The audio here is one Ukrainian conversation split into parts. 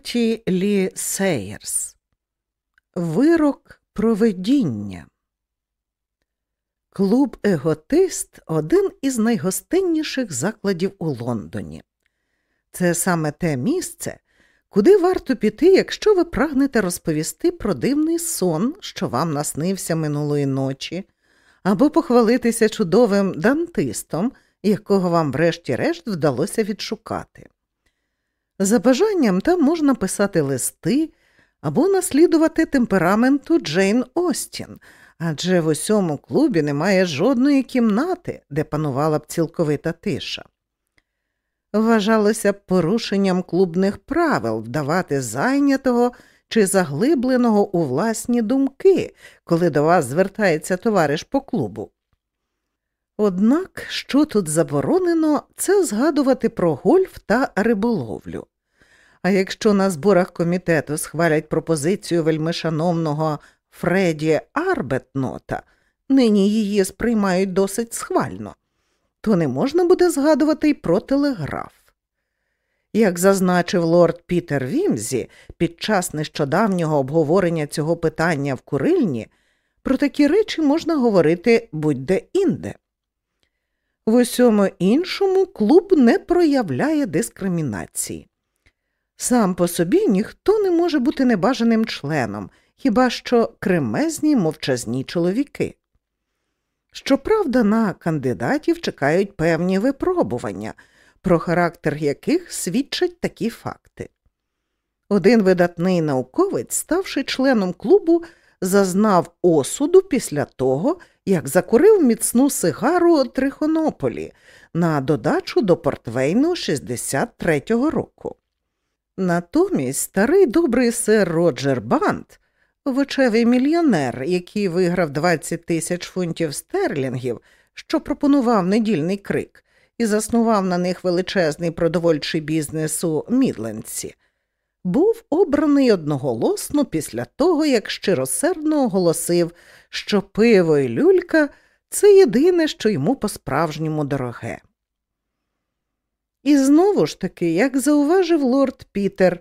Дороті Лі Сейерс Вирок проведіння. Клуб Еготист один із найгостинніших закладів у Лондоні. Це саме те місце, куди варто піти, якщо ви прагнете розповісти про дивний сон, що вам наснився минулої ночі, або похвалитися чудовим дантистом, якого вам врешті-решт вдалося відшукати. За бажанням там можна писати листи або наслідувати темпераменту Джейн Остін, адже в усьому клубі немає жодної кімнати, де панувала б цілковита тиша. Вважалося б порушенням клубних правил вдавати зайнятого чи заглибленого у власні думки, коли до вас звертається товариш по клубу. Однак, що тут заборонено, це згадувати про гольф та риболовлю. А якщо на зборах комітету схвалять пропозицію вельмишановного Фреді Арбетнота, нині її сприймають досить схвально, то не можна буде згадувати й про телеграф. Як зазначив лорд Пітер Вімзі під час нещодавнього обговорення цього питання в курильні, про такі речі можна говорити будь-де інде. В усьому іншому клуб не проявляє дискримінації. Сам по собі ніхто не може бути небажаним членом, хіба що кремезні мовчазні чоловіки. Щоправда, на кандидатів чекають певні випробування, про характер яких свідчать такі факти. Один видатний науковець, ставши членом клубу, зазнав осуду після того, як закурив міцну сигару Трихонополі на додачу до портвейну 63-го року. Натомість старий добрий сер Роджер Бант, вочевий мільйонер, який виграв 20 тисяч фунтів стерлінгів, що пропонував недільний крик, і заснував на них величезний продовольчий бізнес у Мідлендсі, був обраний одноголосно після того, як щиросердно оголосив, що пиво і люлька це єдине, що йому по-справжньому дороге. І знову ж таки, як зауважив лорд Пітер,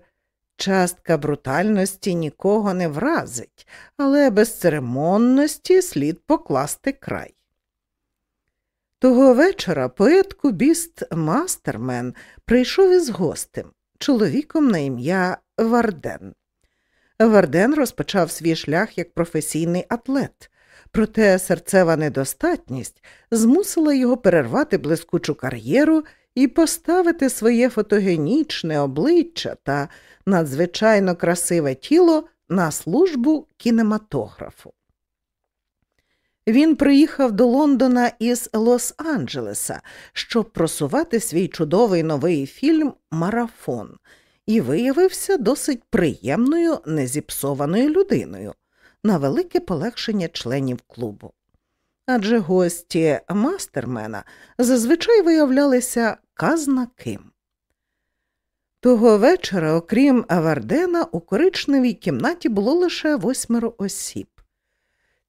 частка брутальності нікого не вразить, але безцеремонності слід покласти край. Того вечора поет кубіст Мастермен прийшов із гостем, чоловіком на ім'я Варден. Варден розпочав свій шлях як професійний атлет, проте серцева недостатність змусила його перервати блискучу кар'єру і поставити своє фотогенічне обличчя та надзвичайно красиве тіло на службу кінематографу. Він приїхав до Лондона із Лос-Анджелеса, щоб просувати свій чудовий новий фільм Марафон і виявився досить приємною, незіпсованою людиною на велике полегшення членів клубу. Адже гості мастермена зазвичай виявлялися казна ким. Того вечора, окрім Авардена, у коричневій кімнаті було лише восьмеро осіб.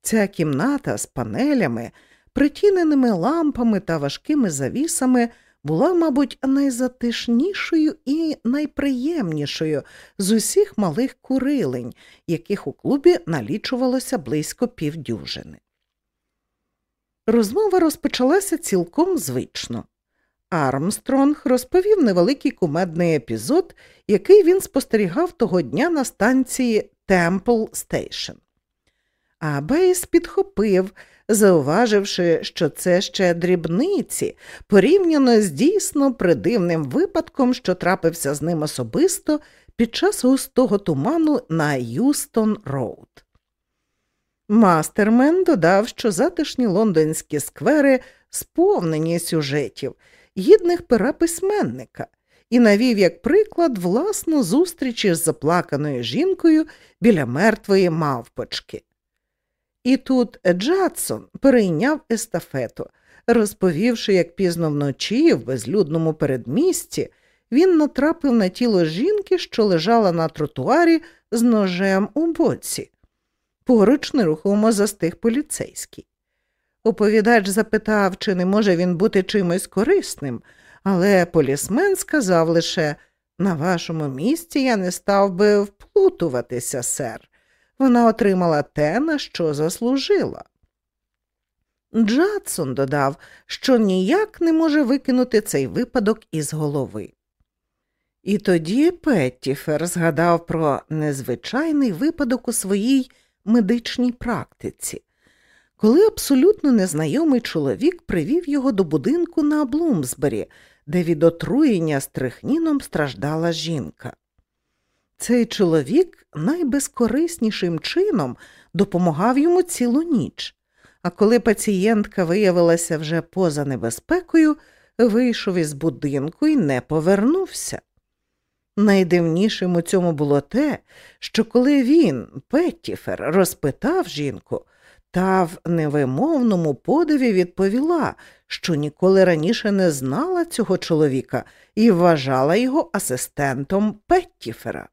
Ця кімната з панелями, притіненими лампами та важкими завісами була, мабуть, найзатишнішою і найприємнішою з усіх малих курилень, яких у клубі налічувалося близько півдюжини. Розмова розпочалася цілком звично. Армстронг розповів невеликий кумедний епізод, який він спостерігав того дня на станції Temple Station. А Бейс підхопив, зауваживши, що це ще дрібниці, порівняно з дійсно предивним випадком, що трапився з ним особисто під час густого туману на Юстон Road. Мастермен додав, що затишні лондонські сквери сповнені сюжетів, гідних пера письменника, і навів як приклад власну зустріч із заплаканою жінкою біля мертвої мавпочки. І тут Джадсон перейняв естафету, розповівши, як пізно вночі, в безлюдному передмісті, він натрапив на тіло жінки, що лежала на тротуарі з ножем у боці. Поруч нерухомо застиг поліцейський. Оповідач запитав, чи не може він бути чимось корисним, але полісмен сказав лише На вашому місці я не став би вплутуватися, сер. Вона отримала те, на що заслужила. Джадсон додав, що ніяк не може викинути цей випадок із голови. І тоді Петтіфер згадав про незвичайний випадок у своїй медичній практиці, коли абсолютно незнайомий чоловік привів його до будинку на Блумсбері, де від отруєння стрихніном страждала жінка. Цей чоловік найбезкориснішим чином допомагав йому цілу ніч, а коли пацієнтка виявилася вже поза небезпекою, вийшов із будинку і не повернувся. Найдивнішим у цьому було те, що коли він, Петтіфер, розпитав жінку, та в невимовному подиві відповіла, що ніколи раніше не знала цього чоловіка і вважала його асистентом Петтіфера.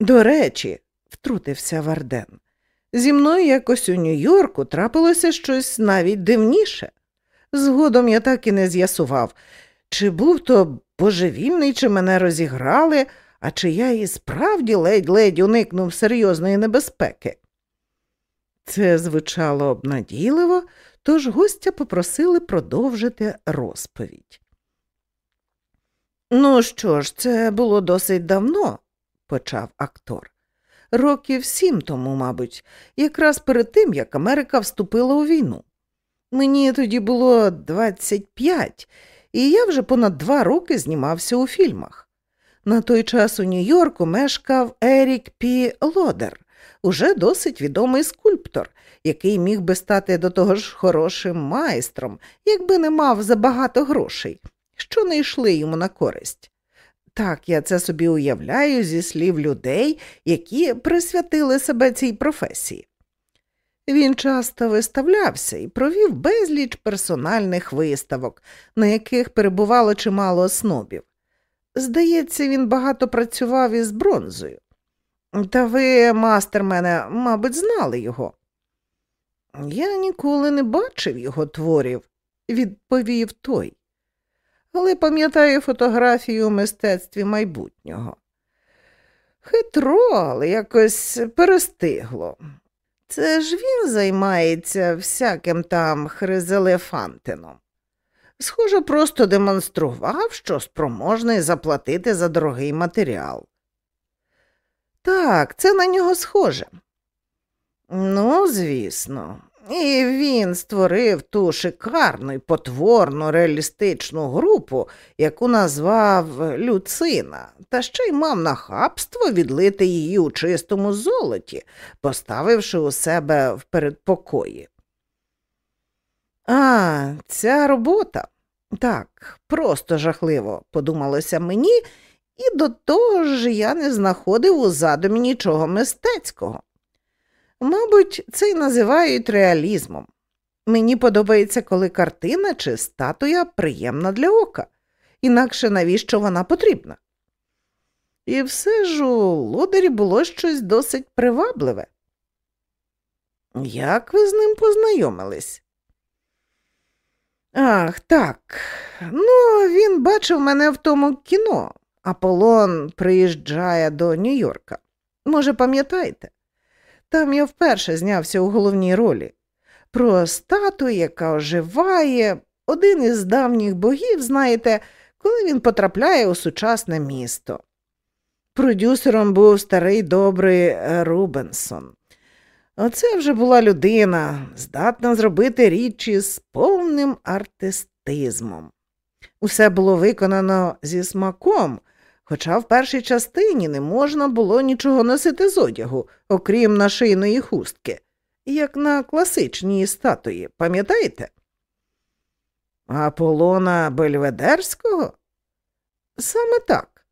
До речі, втрутився Варден, зі мною якось у Нью-Йорку трапилося щось навіть дивніше. Згодом я так і не з'ясував, чи був то божевільний, чи мене розіграли, а чи я і справді ледь-ледь уникнув серйозної небезпеки. Це звучало обнадійливо, тож гостя попросили продовжити розповідь. Ну що ж, це було досить давно, почав актор. Років сім тому, мабуть, якраз перед тим, як Америка вступила у війну. Мені тоді було 25, і я вже понад два роки знімався у фільмах. На той час у Нью-Йорку мешкав Ерік Пі Лодер, уже досить відомий скульптор, який міг би стати до того ж хорошим майстром, якби не мав забагато грошей, що не йшли йому на користь. Так, я це собі уявляю зі слів людей, які присвятили себе цій професії. Він часто виставлявся і провів безліч персональних виставок, на яких перебувало чимало снобів. Здається, він багато працював із бронзою. Та ви, мастер мене, мабуть, знали його. Я ніколи не бачив його творів, відповів той. Але пам'ятаю фотографію у мистецтві майбутнього. Хитро, але якось перестигло. Це ж він займається всяким там хризелефантином. Схоже, просто демонстрував, що спроможний заплатити за дорогий матеріал. Так, це на нього схоже. Ну, звісно, і він створив ту шикарну і потворну реалістичну групу, яку назвав Люцина, та ще й мав нахабство відлити її у чистому золоті, поставивши у себе в передпокої. А, ця робота. Так, просто жахливо, подумалося мені, і до того ж я не знаходив у задумі нічого мистецького. Мабуть, це й називають реалізмом. Мені подобається, коли картина чи статуя приємна для ока, інакше навіщо вона потрібна. І все ж у лодері було щось досить привабливе. Як ви з ним познайомились? Ах, так. Ну, він бачив мене в тому кіно. Аполлон приїжджає до Нью-Йорка. Може, пам'ятаєте? Там я вперше знявся у головній ролі. Про статую, яка оживає, один із давніх богів, знаєте, коли він потрапляє у сучасне місто. Продюсером був старий добрий Рубенсон. Оце вже була людина, здатна зробити річі з повним артистизмом. Усе було виконано зі смаком, Хоча в першій частині не можна було нічого носити з одягу, окрім нашийної хустки, як на класичній статуї, пам'ятаєте? Аполлона Бельведерського? Саме так.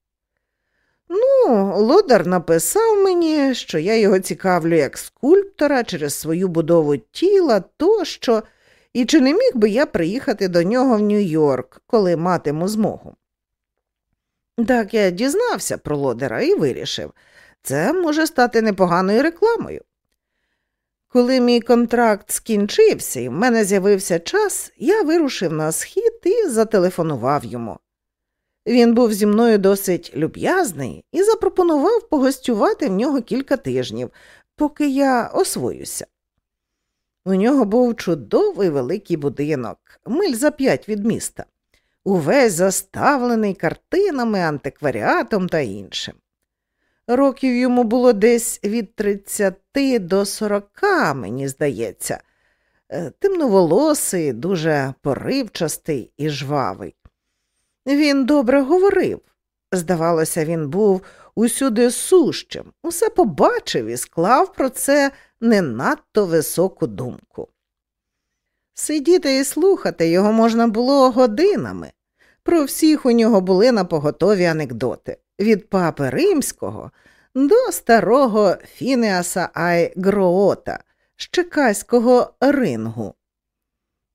Ну, Лодар написав мені, що я його цікавлю як скульптора через свою будову тіла тощо, і чи не міг би я приїхати до нього в Нью-Йорк, коли матиму змогу. Так я дізнався про лодера і вирішив, це може стати непоганою рекламою. Коли мій контракт скінчився і в мене з'явився час, я вирушив на схід і зателефонував йому. Він був зі мною досить люб'язний і запропонував погостювати в нього кілька тижнів, поки я освоюся. У нього був чудовий великий будинок, миль за п'ять від міста, увесь заставлений картинами, антикваріатом та іншим. Років йому було десь від 30 до 40, мені здається, е, темноволосий, дуже поривчастий і жвавий. Він добре говорив. Здавалося, він був усюди сущим, усе побачив і склав про це не надто високу думку. Сидіти і слухати його можна було годинами. Про всіх у нього були напоготові анекдоти від папи римського до старого Фінеаса Ай Гроота з чекаського рингу.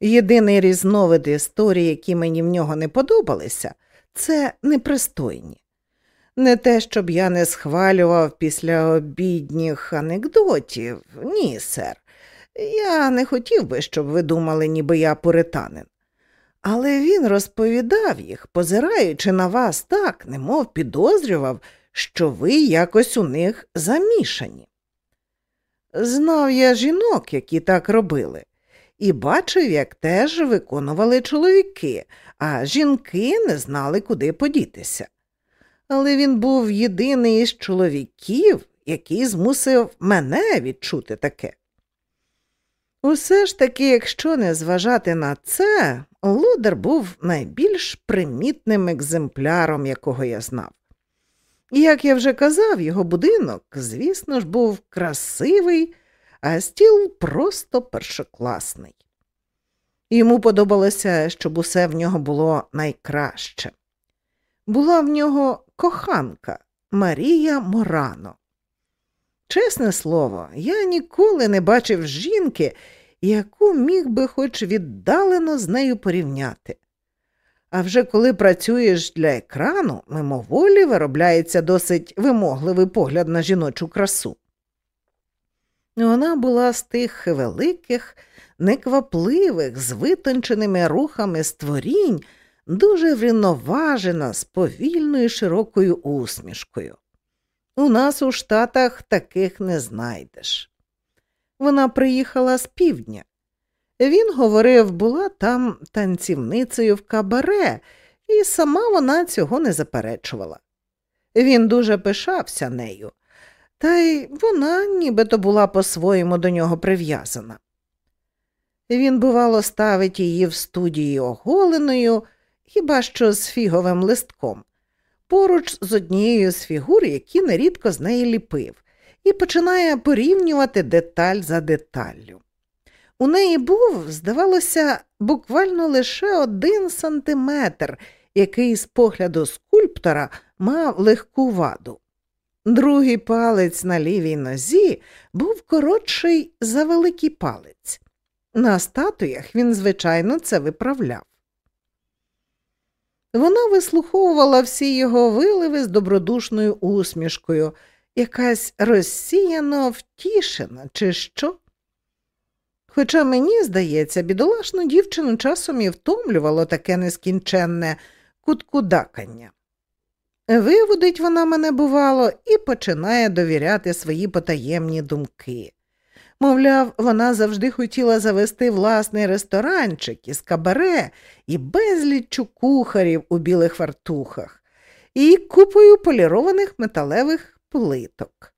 Єдиний різновид історії, які мені в нього не подобалися, це непристойні. Не те, щоб я не схвалював після обідніх анекдотів, ні, сер. Я не хотів би, щоб ви думали, ніби я пуританин. Але він розповідав їх, позираючи на вас так, немов підозрював, що ви якось у них замішані. Знав я жінок, які так робили, і бачив, як теж виконували чоловіки, а жінки не знали, куди подітися. Але він був єдиний із чоловіків, який змусив мене відчути таке. Усе ж таки, якщо не зважати на це, Лодер був найбільш примітним екземпляром, якого я знав. Як я вже казав, його будинок, звісно ж, був красивий, а стіл просто першокласний. Йому подобалося, щоб усе в нього було найкраще. Була в нього коханка Марія Морано. Чесне слово, я ніколи не бачив жінки, яку міг би хоч віддалено з нею порівняти. А вже коли працюєш для екрану, мимоволі виробляється досить вимогливий погляд на жіночу красу. Вона була з тих великих, неквапливих, з витонченими рухами створінь, дуже врівноважена, з повільною широкою усмішкою. У нас у Штатах таких не знайдеш. Вона приїхала з півдня. Він говорив, була там танцівницею в кабаре, і сама вона цього не заперечувала. Він дуже пишався нею, та й вона нібито була по-своєму до нього прив'язана. Він, бувало, ставить її в студії оголеною, хіба що з фіговим листком, поруч з однією з фігур, які нерідко з неї ліпив, і починає порівнювати деталь за деталлю. У неї був, здавалося, буквально лише один сантиметр, який з погляду скульптора мав легку ваду. Другий палець на лівій нозі був коротший за великий палець. На статуях він, звичайно, це виправляв. Вона вислуховувала всі його виливи з добродушною усмішкою, якась розсіяно втішена, чи що. Хоча мені, здається, бідолашну дівчину часом і втомлювало таке нескінченне куткудакання. Виводить вона мене, бувало, і починає довіряти свої потаємні думки. Мовляв, вона завжди хотіла завести власний ресторанчик із кабаре і безліччю кухарів у білих фартухах, і купою полірованих металевих плиток.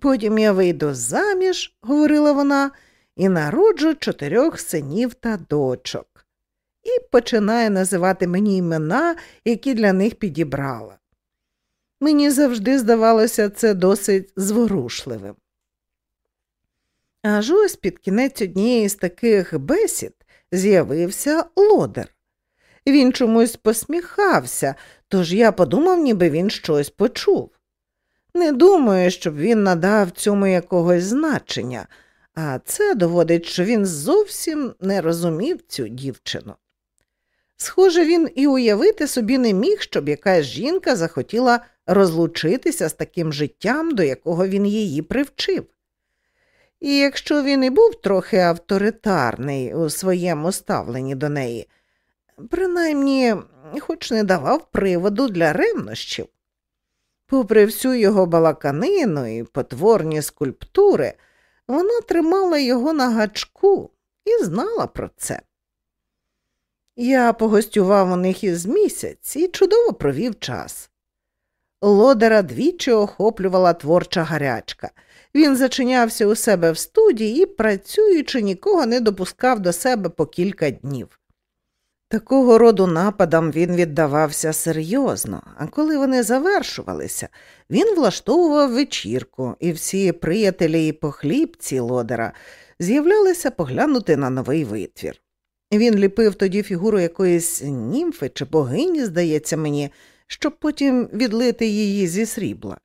Потім я вийду заміж, говорила вона, і народжу чотирьох синів та дочок, і починає називати мені імена, які для них підібрала. Мені завжди здавалося це досить зворушливим. Аж ось під кінець однієї з таких бесід з'явився лодер. Він чомусь посміхався, тож я подумав, ніби він щось почув. Не думаю, щоб він надав цьому якогось значення, а це доводить, що він зовсім не розумів цю дівчину. Схоже, він і уявити собі не міг, щоб якась жінка захотіла розлучитися з таким життям, до якого він її привчив. І якщо він і був трохи авторитарний у своєму ставленні до неї, принаймні, хоч не давав приводу для ревнощів. Попри всю його балаканину і потворні скульптури, вона тримала його на гачку і знала про це. Я погостював у них із місяць і чудово провів час. Лодера двічі охоплювала творча гарячка. Він зачинявся у себе в студії і, працюючи, нікого не допускав до себе по кілька днів. Такого роду нападам він віддавався серйозно, а коли вони завершувалися, він влаштовував вечірку, і всі приятелі і похлібці лодера з'являлися поглянути на новий витвір. Він ліпив тоді фігуру якоїсь німфи чи богині, здається мені, щоб потім відлити її зі срібла,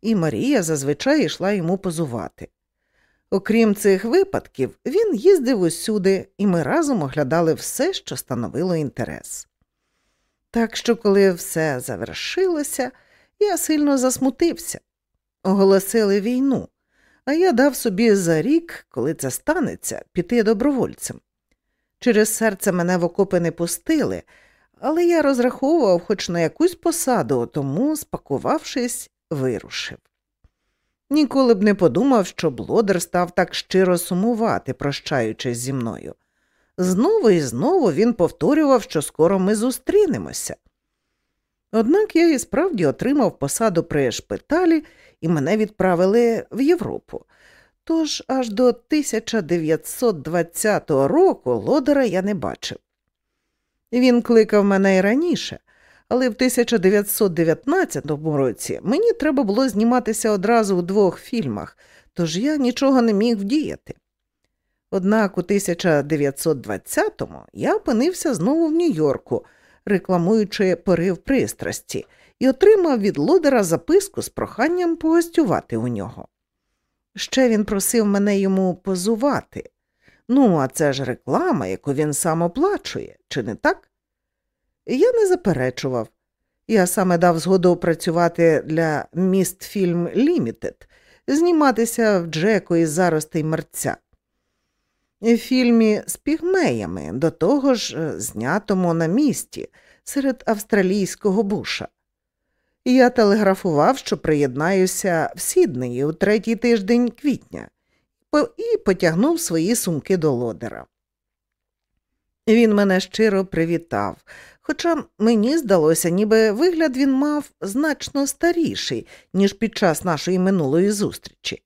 і Марія зазвичай йшла йому позувати. Окрім цих випадків, він їздив усюди, і ми разом оглядали все, що становило інтерес. Так що, коли все завершилося, я сильно засмутився. Оголосили війну, а я дав собі за рік, коли це станеться, піти добровольцем. Через серце мене в окопи не пустили, але я розраховував хоч на якусь посаду, тому, спакувавшись, вирушив. Ніколи б не подумав, що блодер став так щиро сумувати, прощаючись зі мною. Знову і знову він повторював, що скоро ми зустрінемося. Однак я і справді отримав посаду при шпиталі і мене відправили в Європу. Тож аж до 1920 року лодера я не бачив. Він кликав мене і раніше, але в 1919 році мені треба було зніматися одразу у двох фільмах, тож я нічого не міг вдіяти. Однак у 1920-му я опинився знову в Нью-Йорку, рекламуючи порив пристрасті, і отримав від лодера записку з проханням погостювати у нього. Ще він просив мене йому позувати. Ну, а це ж реклама, яку він сам оплачує, чи не так? Я не заперечував. Я саме дав згоду працювати для Містфільм Лімітед, зніматися в Джеку із заростей мерця. В фільмі з пігмеями, до того ж, е, знятому на місті серед австралійського буша. Я телеграфував, що приєднаюся в Сіднеї у третій тиждень квітня, і потягнув свої сумки до лодера. Він мене щиро привітав, хоча мені здалося, ніби вигляд він мав значно старіший, ніж під час нашої минулої зустрічі.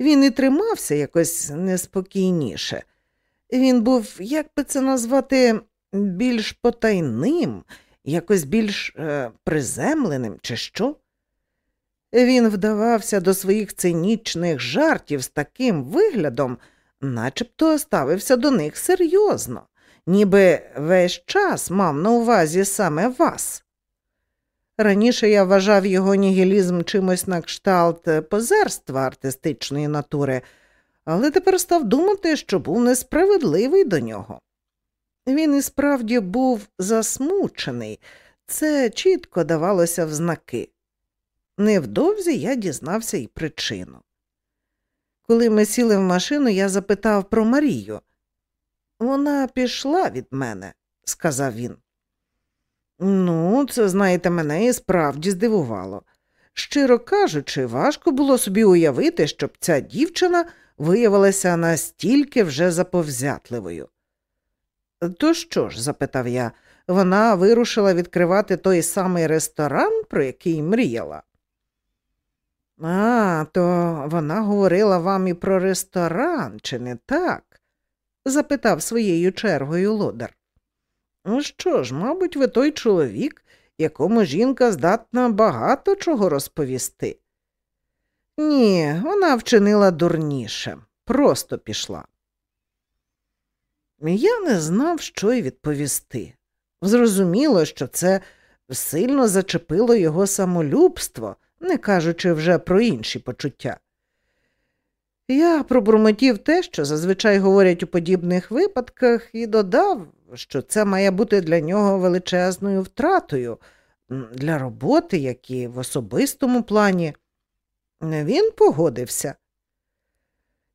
Він і тримався якось неспокійніше. Він був, як би це назвати, більш потайним, якось більш е, приземленим, чи що. Він вдавався до своїх цинічних жартів з таким виглядом, начебто ставився до них серйозно ніби весь час мав на увазі саме вас. Раніше я вважав його нігілізм чимось на кшталт позерства артистичної натури, але тепер став думати, що був несправедливий до нього. Він і справді був засмучений, це чітко давалося в знаки. Невдовзі я дізнався і причину. Коли ми сіли в машину, я запитав про Марію. Вона пішла від мене, сказав він. Ну, це, знаєте, мене і справді здивувало. Щиро кажучи, важко було собі уявити, щоб ця дівчина виявилася настільки вже заповзятливою. То що ж? запитав я, вона вирушила відкривати той самий ресторан, про який мріяла. А, то вона говорила вам і про ресторан, чи не так? Запитав своєю чергою лодар. Ну що ж, мабуть, ви той чоловік, якому жінка здатна багато чого розповісти. Ні, вона вчинила дурніше, просто пішла. Я не знав, що й відповісти. Зрозуміло, що це сильно зачепило його самолюбство, не кажучи вже про інші почуття. Я пробурмотів те, що зазвичай говорять у подібних випадках, і додав, що це має бути для нього величезною втратою для роботи, як і в особистому плані. Він погодився.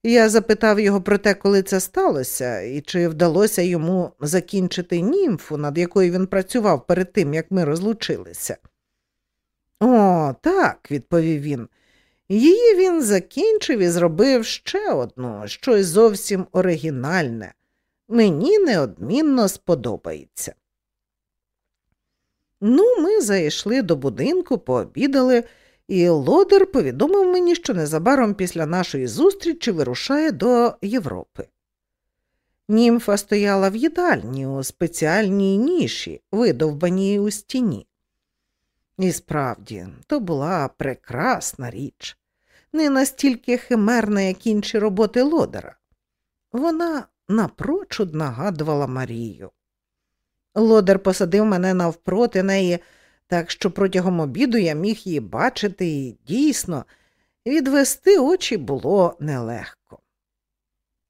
Я запитав його про те, коли це сталося, і чи вдалося йому закінчити німфу, над якою він працював перед тим, як ми розлучилися. О, так, відповів він. Її він закінчив і зробив ще одну, щось зовсім оригінальне. Мені неодмінно сподобається. Ну, ми зайшли до будинку, пообідали, і лодер повідомив мені, що незабаром після нашої зустрічі вирушає до Європи. Німфа стояла в їдальні у спеціальній ніші, видовбаній у стіні. І справді, то була прекрасна річ, не настільки химерна, як інші роботи лодера. Вона напрочуд нагадувала Марію. Лодер посадив мене навпроти неї, так що протягом обіду я міг її бачити, і дійсно, відвести очі було нелегко.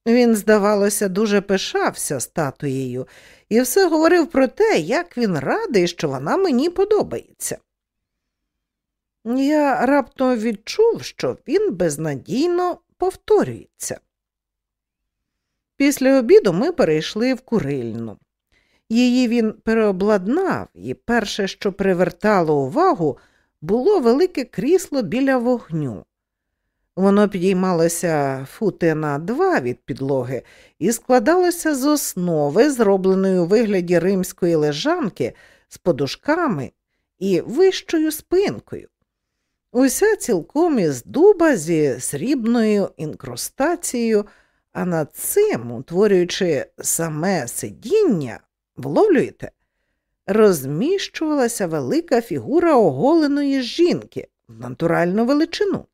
Він, здавалося, дуже пишався статуєю і все говорив про те, як він радий, що вона мені подобається. Я раптом відчув, що він безнадійно повторюється. Після обіду ми перейшли в курильну. Її він переобладнав, і перше, що привертало увагу, було велике крісло біля вогню. Воно підіймалося фути на два від підлоги і складалося з основи, зробленої у вигляді римської лежанки, з подушками і вищою спинкою. Уся цілком із дуба зі срібною інкрустацією, а над цим, утворюючи саме сидіння, вловлюєте, розміщувалася велика фігура оголеної жінки в натуральну величину,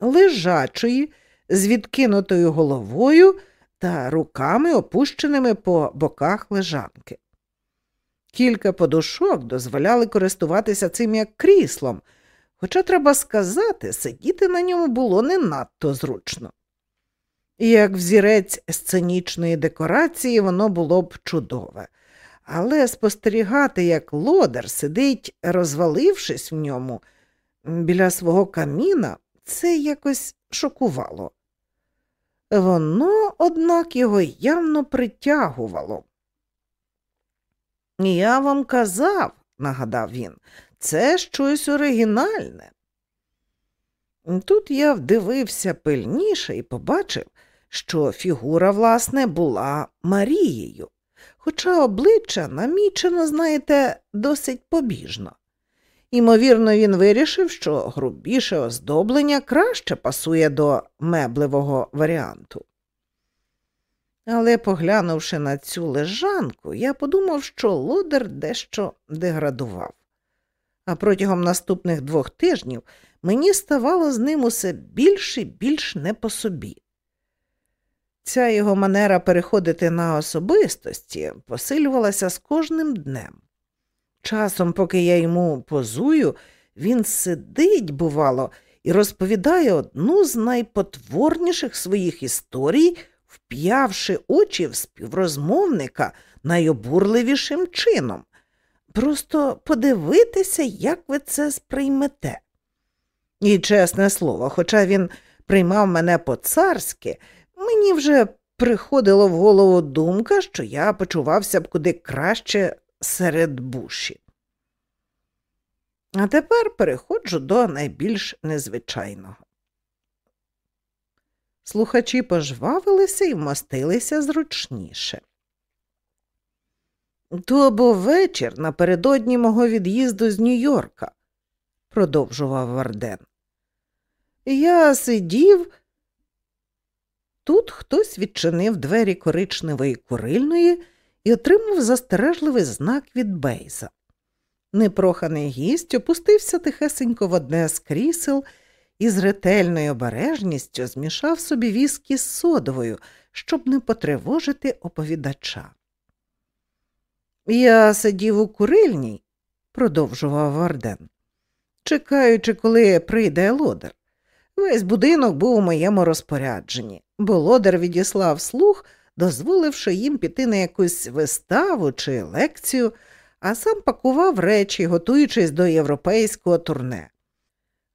лежачої, з відкинутою головою та руками, опущеними по боках лежанки. Кілька подушок дозволяли користуватися цим як кріслом. Хоча, треба сказати, сидіти на ньому було не надто зручно. Як взірець сценічної декорації, воно було б чудове, але спостерігати, як лодар сидить, розвалившись в ньому біля свого каміна, це якось шокувало. Воно, однак, його явно притягувало. Я вам казав, нагадав він, це щось оригінальне. Тут я вдивився пильніше і побачив, що фігура, власне, була Марією, хоча обличчя намічено, знаєте, досить побіжно. Імовірно, він вирішив, що грубіше оздоблення краще пасує до меблевого варіанту. Але, поглянувши на цю лежанку, я подумав, що лодер дещо деградував а протягом наступних двох тижнів мені ставало з ним усе більш і більш не по собі. Ця його манера переходити на особистості посилювалася з кожним днем. Часом, поки я йому позую, він сидить, бувало, і розповідає одну з найпотворніших своїх історій, вп'явши очі в співрозмовника найобурливішим чином. Просто подивитися, як ви це сприймете. І, чесне слово, хоча він приймав мене по-царськи, мені вже приходила в голову думка, що я почувався б куди краще серед буші. А тепер переходжу до найбільш незвичайного. Слухачі пожвавилися і вмостилися зручніше. То був вечір напередодні мого від'їзду з Нью-Йорка, продовжував Варден. Я сидів. Тут хтось відчинив двері коричневої курильної і отримав застережливий знак від Бейза. Непроханий гість опустився тихесенько в одне з крісел і з ретельною обережністю змішав собі віскі з содовою, щоб не потривожити оповідача. Я сидів у курильній, продовжував Варден, чекаючи, коли прийде лодер. Весь будинок був у моєму розпорядженні, бо лодер відіслав слух, дозволивши їм піти на якусь виставу чи лекцію, а сам пакував речі, готуючись до європейського турне.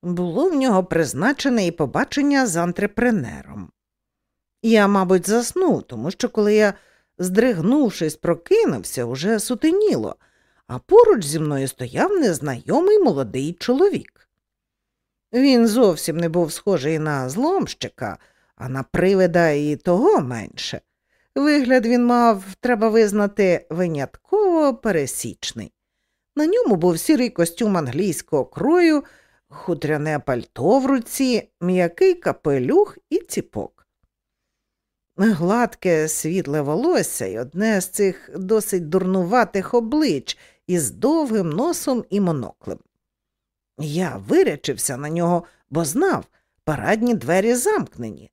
Було в нього призначене і побачення з антрепренером. Я, мабуть, заснув, тому що коли я, здригнувшись, прокинувся, уже сутеніло, а поруч зі мною стояв незнайомий молодий чоловік. Він зовсім не був схожий на зломщика, а на привида і того менше. Вигляд він мав, треба визнати, винятково пересічний. На ньому був сірий костюм англійського крою, хутряне пальто в руці, м'який капелюх і ціпок. Гладке світле волосся й одне з цих досить дурнуватих облич із довгим носом і моноклем. Я вирячився на нього, бо знав, парадні двері замкнені.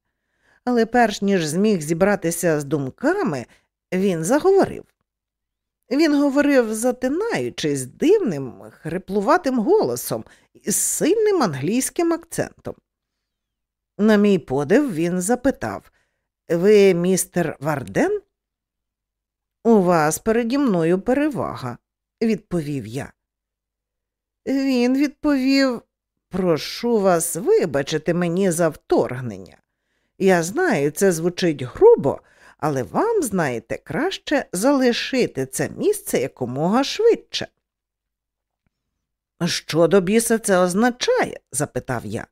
Але перш ніж зміг зібратися з думками, він заговорив. Він говорив, затинаючись дивним, хриплуватим голосом із сильним англійським акцентом. На мій подив він запитав Ви містер Варден? У вас переді мною перевага, відповів я. Він відповів Прошу вас вибачити мені за вторгнення. Я знаю, це звучить грубо, але вам, знаєте, краще залишити це місце якомога швидше. Що до біса це означає? запитав я.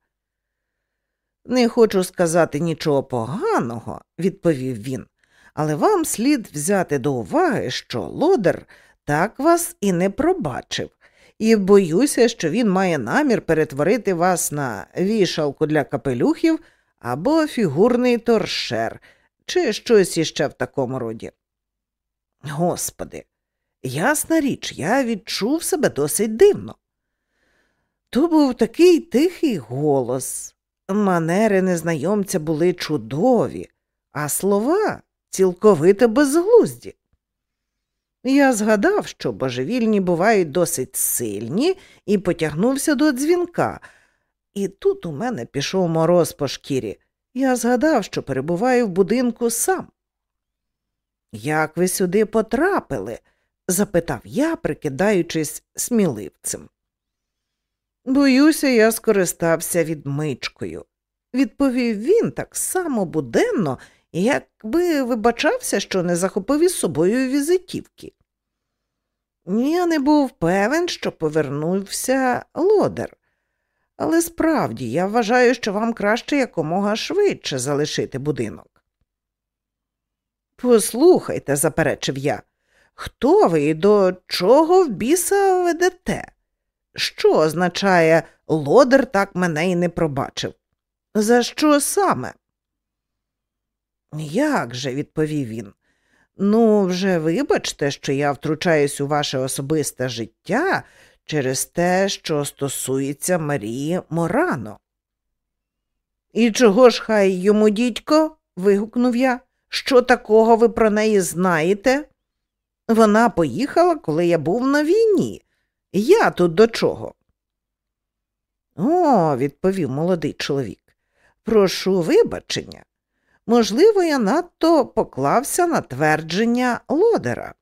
Не хочу сказати нічого поганого, відповів він, але вам слід взяти до уваги, що лодер так вас і не пробачив, і боюся, що він має намір перетворити вас на вішалку для капелюхів або фігурний торшер, чи щось іще в такому роді. Господи, ясна річ, я відчув себе досить дивно. То був такий тихий голос, манери незнайомця були чудові, а слова цілковито безглузді. Я згадав, що божевільні бувають досить сильні, і потягнувся до дзвінка. І тут у мене пішов мороз по шкірі. Я згадав, що перебуваю в будинку сам. Як ви сюди потрапили? запитав я, прикидаючись сміливцем. Боюся, я скористався відмичкою, відповів він так само буденно, якби вибачався, що не захопив із собою візитівки. Я не був певен, що повернувся лодер. Але справді я вважаю, що вам краще якомога швидше залишити будинок. Послухайте, заперечив я, хто ви і до чого в біса ведете? Що означає лодер так мене й не пробачив? За що саме? Як же, відповів він. Ну, вже вибачте, що я втручаюсь у ваше особисте життя через те, що стосується Марії Морано. І чого ж хай йому, дідько? вигукнув я. Що такого ви про неї знаєте? Вона поїхала, коли я був на війні. Я тут до чого? О, відповів молодий чоловік. Прошу вибачення. Можливо, я надто поклався на твердження лодера.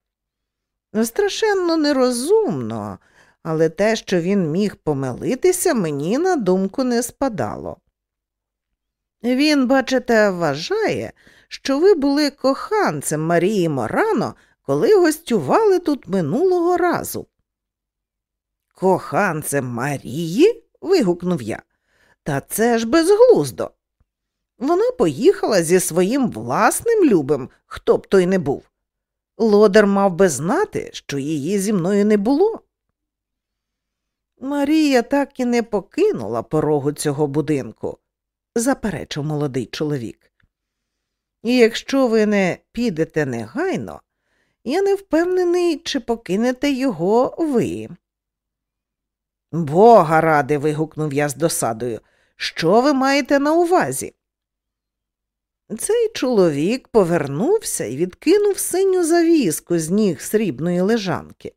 Страшенно нерозумно, але те, що він міг помилитися, мені на думку не спадало. Він, бачите, вважає, що ви були коханцем Марії Морано, коли гостювали тут минулого разу. Коханцем Марії? вигукнув я. Та це ж безглуздо. Вона поїхала зі своїм власним любим, хто б той не був. Лодер мав би знати, що її зі мною не було. Марія так і не покинула порогу цього будинку, заперечив молодий чоловік. І якщо ви не підете негайно, я не впевнений, чи покинете його ви. Бога ради. вигукнув я з досадою. Що ви маєте на увазі? Цей чоловік повернувся і відкинув синю завіску з ніг срібної лежанки.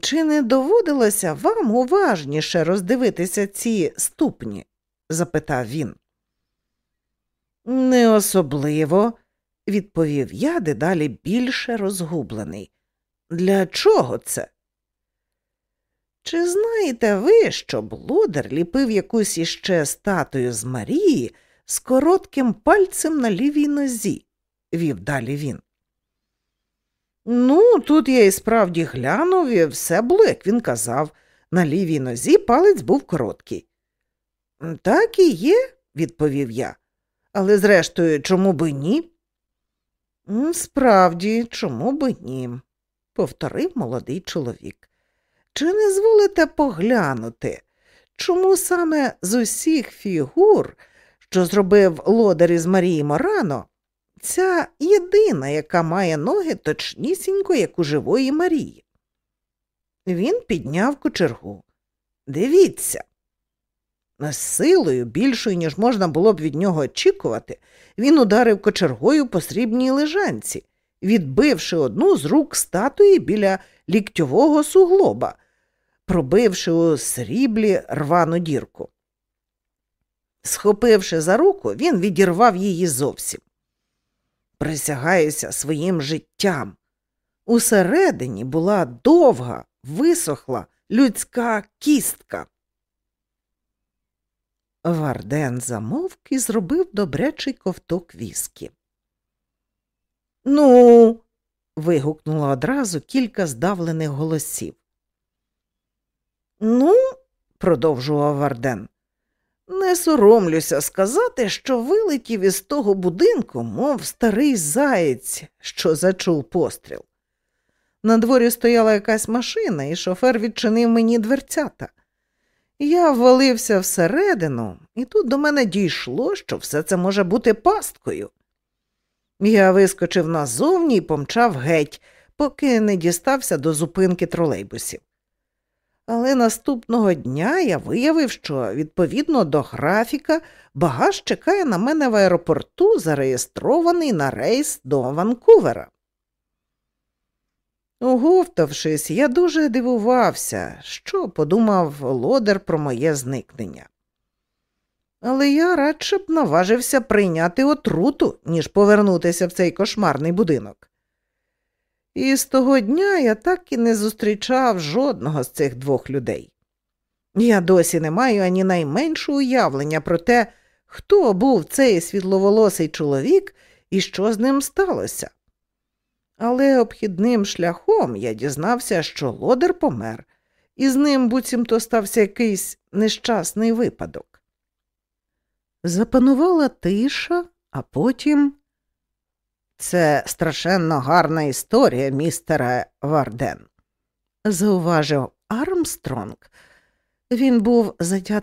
Чи не доводилося вам уважніше роздивитися ці ступні? запитав він. Не особливо, відповів я дедалі більше розгублений. Для чого це? Чи знаєте ви, що блудер ліпив якусь іще статую з Марії з коротким пальцем на лівій нозі, вів далі він. Ну, тут я і справді глянув, і все було, як він казав. На лівій нозі палець був короткий. Так і є, відповів я. Але, зрештою, чому би ні? Справді, чому би ні? повторив молодий чоловік. Чи не зволите поглянути, чому саме з усіх фігур, що зробив лодар із Марії Морано, ця єдина, яка має ноги точнісінько, як у живої Марії? Він підняв кочергу. Дивіться. З силою, більшою, ніж можна було б від нього очікувати, він ударив кочергою по срібній лежанці, відбивши одну з рук статуї біля ліктьового суглоба, пробивши у сріблі рвану дірку. Схопивши за руку, він відірвав її зовсім. Присягаюся своїм життям. Усередині була довга, висохла людська кістка. Варден замовк і зробив добрячий ковток віскі. Ну. вигукнуло одразу кілька здавлених голосів. Ну, продовжував Варден, не соромлюся сказати, що вилетів із того будинку, мов старий заєць, що зачув постріл. На дворі стояла якась машина, і шофер відчинив мені дверцята. Я ввалився всередину, і тут до мене дійшло, що все це може бути пасткою. Я вискочив назовні і помчав геть, поки не дістався до зупинки тролейбусів. Але наступного дня я виявив, що відповідно до графіка багаж чекає на мене в аеропорту, зареєстрований на рейс до Ванкувера. Оговтавшись, я дуже дивувався, що подумав лодер про моє зникнення. Але я радше б наважився прийняти отруту, ніж повернутися в цей кошмарний будинок. І з того дня я так і не зустрічав жодного з цих двох людей. Я досі не маю ані найменшого уявлення про те, хто був цей світловолосий чоловік і що з ним сталося. Але обхідним шляхом я дізнався, що лодер помер, і з ним буцімто стався якийсь нещасний випадок. Запанувала тиша, а потім. Це страшенно гарна історія, містере Варден, зауважив Армстронг. Він був затятий